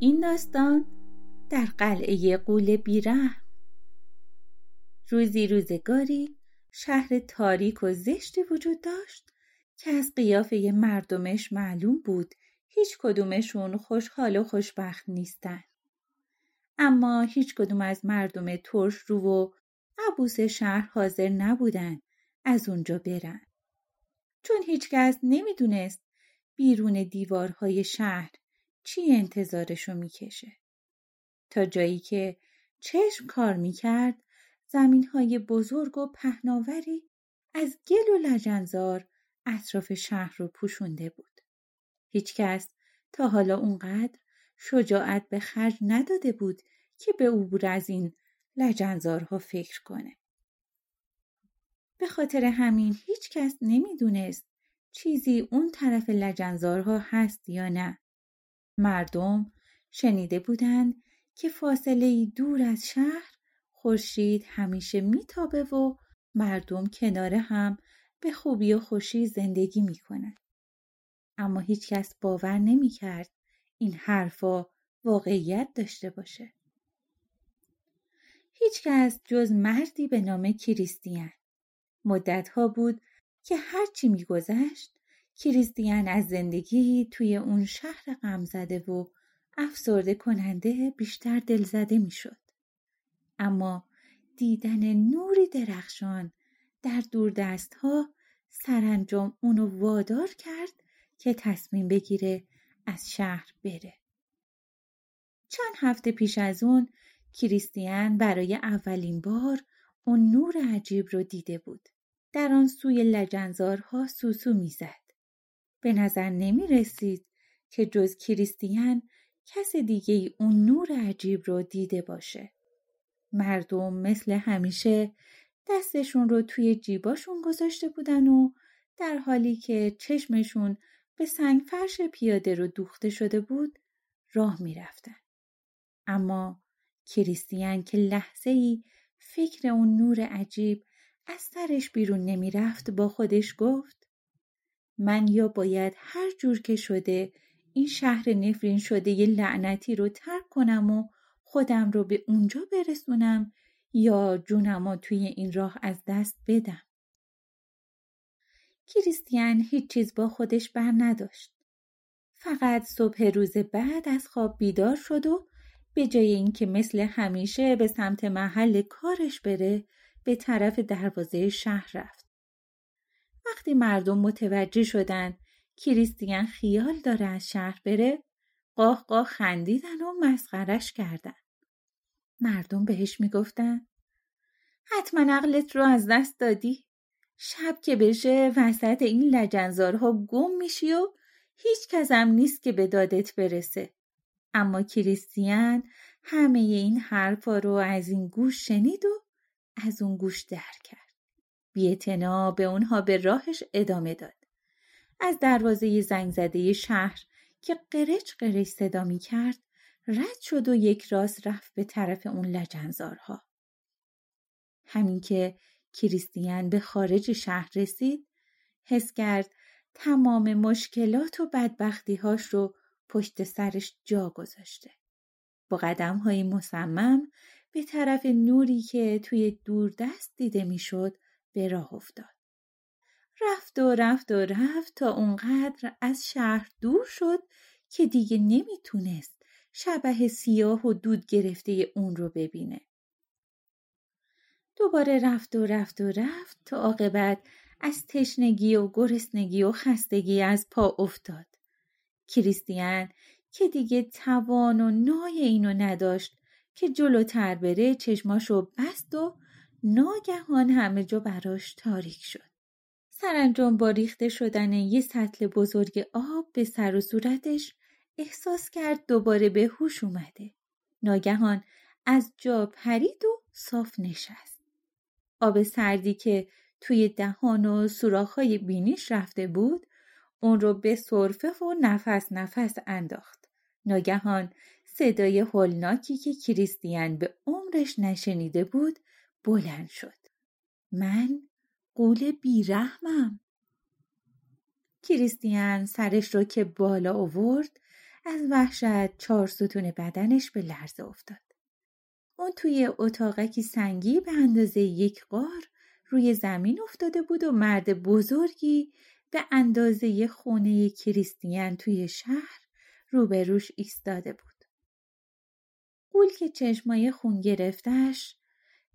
این داستان در قلعه قول بیره روزی روزگاری شهر تاریک و زشتی وجود داشت که از قیافه مردمش معلوم بود هیچ کدومشون خوشحال و خوشبخت نیستن. اما هیچ کدوم از مردم ترش رو و عبوس شهر حاضر نبودن از اونجا برن. چون هیچکس نمی‌دونست بیرون دیوارهای شهر چی انتظارشو می‌کشه. تا جایی که چشم کار می‌کرد زمین های بزرگ و پهناوری از گل و لجنزار اطراف شهر رو پوشونده بود. هیچکس تا حالا اونقدر شجاعت به خرج نداده بود که به عبور از این لجنزارها فکر کنه. به خاطر همین هیچکس نمی‌دونست چیزی اون طرف لجنزارها هست یا نه. مردم شنیده بودند که فاصله دور از شهر خورشید همیشه میتابه و مردم کنار هم به خوبی و خوشی زندگی می‌کنن. اما هیچکس باور نمی‌کرد این حرفا واقعیت داشته باشه. هیچکس جز مردی به نام کریستیان مدتها بود که هرچی میگذشت کریستیان از زندگی توی اون شهر غم زده و افسرده کننده بیشتر دلزده می‌شد. اما دیدن نوری درخشان در دور ها سرانجام اونو وادار کرد که تصمیم بگیره از شهر بره. چند هفته پیش از اون کریستیان برای اولین بار اون نور عجیب رو دیده بود. در آن سوی لجنزارها سوسو می‌زد. به نظر نمی رسید که جز کریستیان کس دیگه ای اون نور عجیب رو دیده باشه. مردم مثل همیشه دستشون رو توی جیباشون گذاشته بودن و در حالی که چشمشون به سنگ فرش پیاده رو دوخته شده بود راه رفتن. اما کریستیان که لحظه ای فکر اون نور عجیب از سرش بیرون نمی رفت با خودش گفت من یا باید هر جور که شده این شهر نفرین شده یه لعنتی رو ترک کنم و خودم رو به اونجا برسونم یا جونم توی این راه از دست بدم. کریستیان هیچ چیز با خودش بر نداشت. فقط صبح روز بعد از خواب بیدار شد و به جای اینکه مثل همیشه به سمت محل کارش بره به طرف دروازه شهر رفت. وقتی مردم متوجه شدن کریستیان خیال داره از شهر بره قاه قاه خندیدن و مسخرش کردن. مردم بهش می‌گفتن حتما عقلت رو از دست دادی. شب که بشه وسط این لجنزارها گم میشی و هیچ کسم نیست که به دادت برسه. اما کریستیان همه این حرفا رو از این گوش شنید و از اون گوش در کرد. بیعتنا به اونها به راهش ادامه داد. از دروازه زنگ زده شهر که قرچ قرچ صدا می کرد رد شد و یک راست رفت به طرف اون لجنزارها. همین که کریستیان به خارج شهر رسید حس کرد تمام مشکلات و بدبختیهاش رو پشت سرش جا گذاشته. با قدم های مصمم به طرف نوری که توی دور دست دیده می‌شد به راه افتاد. رفت و رفت و رفت تا اونقدر از شهر دور شد که دیگه نمی‌تونست شبه سیاه و دود گرفته اون رو ببینه. دوباره رفت و رفت و رفت تا عاقبت از تشنگی و گرسنگی و خستگی از پا افتاد. کریستیان که دیگه توان و نای اینو نداشت که جلوتر بره چشماشو بست و ناگهان همه جا براش تاریک شد. سرانجام با ریخته شدن یه سطل بزرگ آب به سر و صورتش احساس کرد دوباره به هوش اومده. ناگهان از جا پرید و صاف نشست. آب سردی که توی دهان و سوراخ‌های بینیش رفته بود اون رو به صرفه و نفس نفس انداخت. ناگهان صدای هولناکی که کریستیان به عمرش نشنیده بود بلند شد. من قول بیرحمم. کریستیان سرش رو که بالا آورد از وحشت چهار ستون بدنش به لرزه افتاد. اون توی اتاقکی سنگی به اندازه یک قار روی زمین افتاده بود و مرد بزرگی به اندازه خونه کریستیان توی شهر روبروش ایستاده بود. قول که چشمای خون گرفتش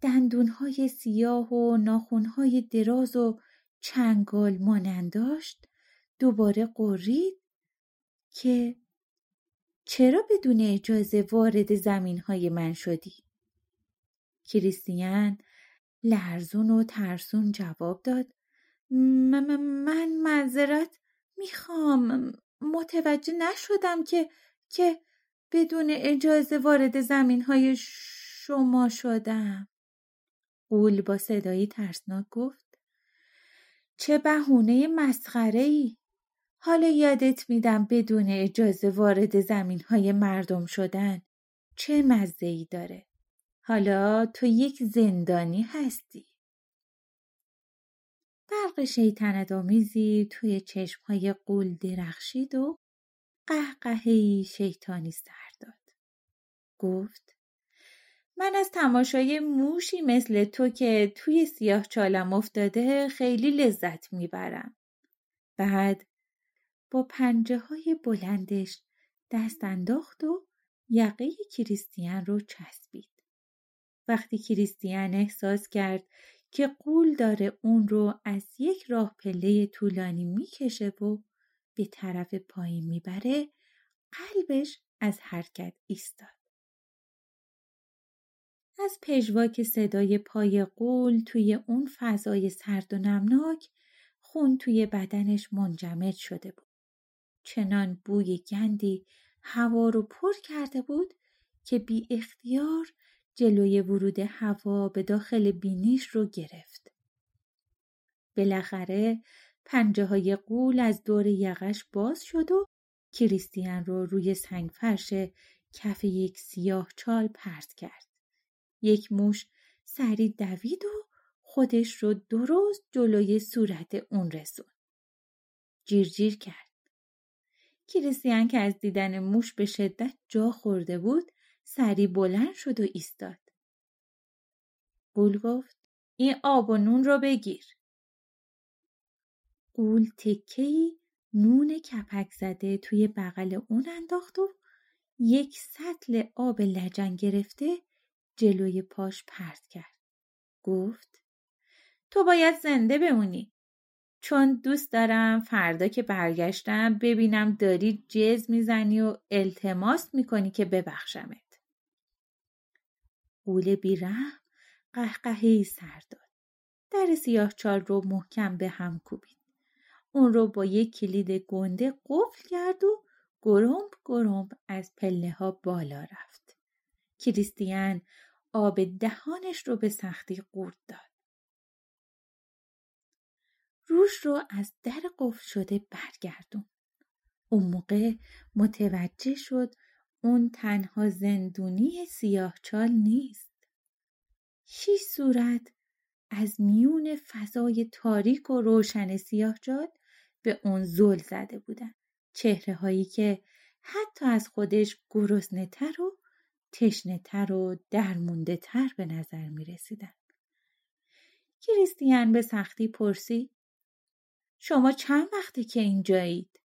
دندونهای سیاه و ناخونهای دراز و چنگال مانند داشت دوباره قرید که چرا بدون اجازه وارد زمین های من شدی؟ کریستیان لرزون و ترسون جواب داد. من معذرت می‌خوام. متوجه نشدم که که بدون اجازه وارد زمین های شما شدم. قول با صدایی ترسناک گفت. چه بهونه مسخره ای حالا یادت میدم بدون اجازه وارد زمین های مردم شدن چه مزه ای داره. حالا تو یک زندانی هستی. برق شیطنت توی چشمهای قول درخشید و قهقههای شیطانی سر داد. گفت من از تماشای موشی مثل تو که توی سیاه چالم افتاده خیلی لذت می‌برم. بعد با پنجه های بلندش دست انداخت و یقه کریستیان رو چسبید. وقتی کریستیان احساس کرد که قول داره اون رو از یک راه پله طولانی می‌کشه و به طرف پایین می‌بره قلبش از حرکت ایستاد. از پژواک صدای پای قول توی اون فضای سرد و نمناک خون توی بدنش منجمد شده بود. چنان بوی گندی هوا رو پر کرده بود که بی اختیار جلوی ورود هوا به داخل بینیش رو گرفت. بالاخره پنجه های قول از دور یقش باز شد و کریستیان رو روی سنگ فرش کف یک سیاه چال پرت کرد. یک موش سری دوید و خودش رو درست جلوی صورت اون رسون. جیرجیر کرد. کریستیان که از دیدن موش به شدت جا خورده بود سری بلند شد و ایستاد. قول گفت این آب و نون رو بگیر. قول تکهی نون کپک زده توی بغل اون انداخت و یک سطل آب لجن گرفته جلوی پاش پرت کرد. گفت تو باید زنده بمونی. چون دوست دارم فردا که برگشتم ببینم داری جز می‌زنی و التماس می‌کنی که ببخشمت. قول بیرحم قهقهی سر داد. در سیاه چال رو محکم به هم کوبید. اون رو با یک کلید گنده قفل کرد و گرمب گرمب از پله ها بالا رفت. کریستیان آب دهانش رو به سختی قورت داد. روش رو از در قفل شده برگردون. اون موقع متوجه شد اون تنها زندونی سیاهچال نیست. شیش صورت از میون فضای تاریک و روشن سیاهچال به اون زل زده بودن. چهره هایی که حتی از خودش گرسنه تر و تشنه تر و درمونده تر به نظر می رسیدن. کریستیان به سختی پرسید شما چند وقته که اینجایید؟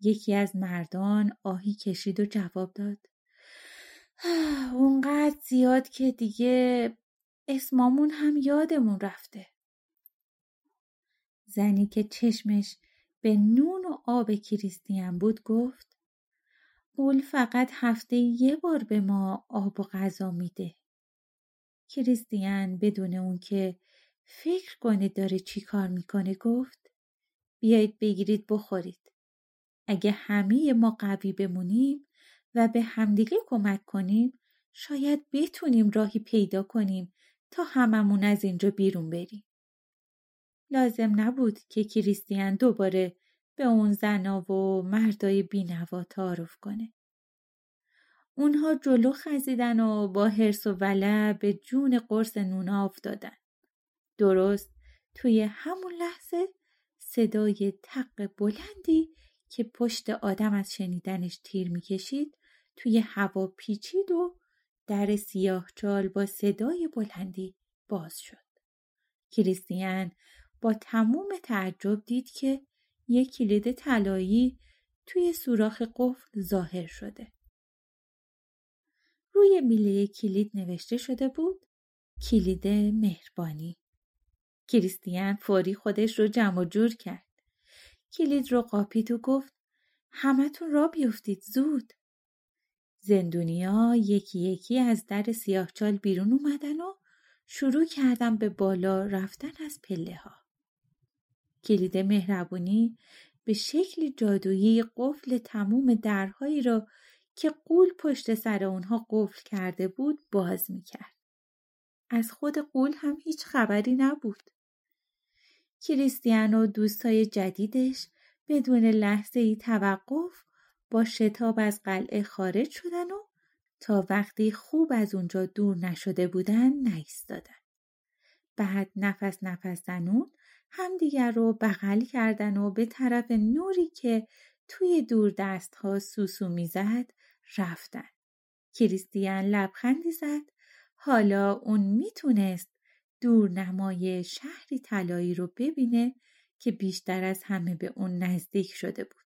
یکی از مردان آهی کشید و جواب داد اونقدر زیاد که دیگه اسمامون هم یادمون رفته زنی که چشمش به نون و آب کریستیان بود گفت قول فقط هفته یه بار به ما آب و غذا میده. کریستیان بدون اون که فکر کنه داره چی کار می‌کنه گفت بیایید بگیرید بخورید. اگه همه ما قوی بمونیم و به همدیگه کمک کنیم شاید بتونیم راهی پیدا کنیم تا هممون از اینجا بیرون بریم. لازم نبود که کریستیان دوباره به اون زنا و مردای بینوا تعارف کنه. اونها جلو خزیدن و با حرس و ولع به جون قرص نونا افتادن. درست توی همون لحظه صدای تق بلندی که پشت آدم از شنیدنش تیر می‌کشید توی هوا پیچید و در سیاه چال با صدای بلندی باز شد. کریستیان با تموم تعجب دید که یک کلید طلایی توی سوراخ قفل ظاهر شده. روی میله کلید نوشته شده بود کلید مهربانی. کریستیان فوری خودش رو جمع جور کرد. کلید رو قاپید و گفت همتون را بیفتید زود. زندونیا یکی یکی از در سیاهچال بیرون اومدن و شروع کردم به بالا رفتن از پله ها. کلید مهربونی به شکل جادویی قفل تموم درهایی را که قول پشت سر اونها قفل کرده بود باز می‌کرد. از خود قول هم هیچ خبری نبود. کریستیان و دوستای جدیدش بدون لحظه ای توقف با شتاب از قلعه خارج شدن و تا وقتی خوب از اونجا دور نشده بودن نایستادن. بعد نفس نفس زنون همدیگر رو بغل کردن و به طرف نوری که توی دور دست ها سوسو می‌زد رفتن. کریستیان لبخندی زد. حالا اون می‌تونست دور نمای شهری طلایی رو ببینه که بیشتر از همه به اون نزدیک شده بود.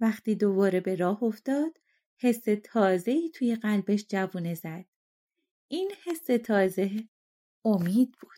وقتی دوباره به راه افتاد حس تازه‌ای توی قلبش جوونه زد. این حس تازه امید بود.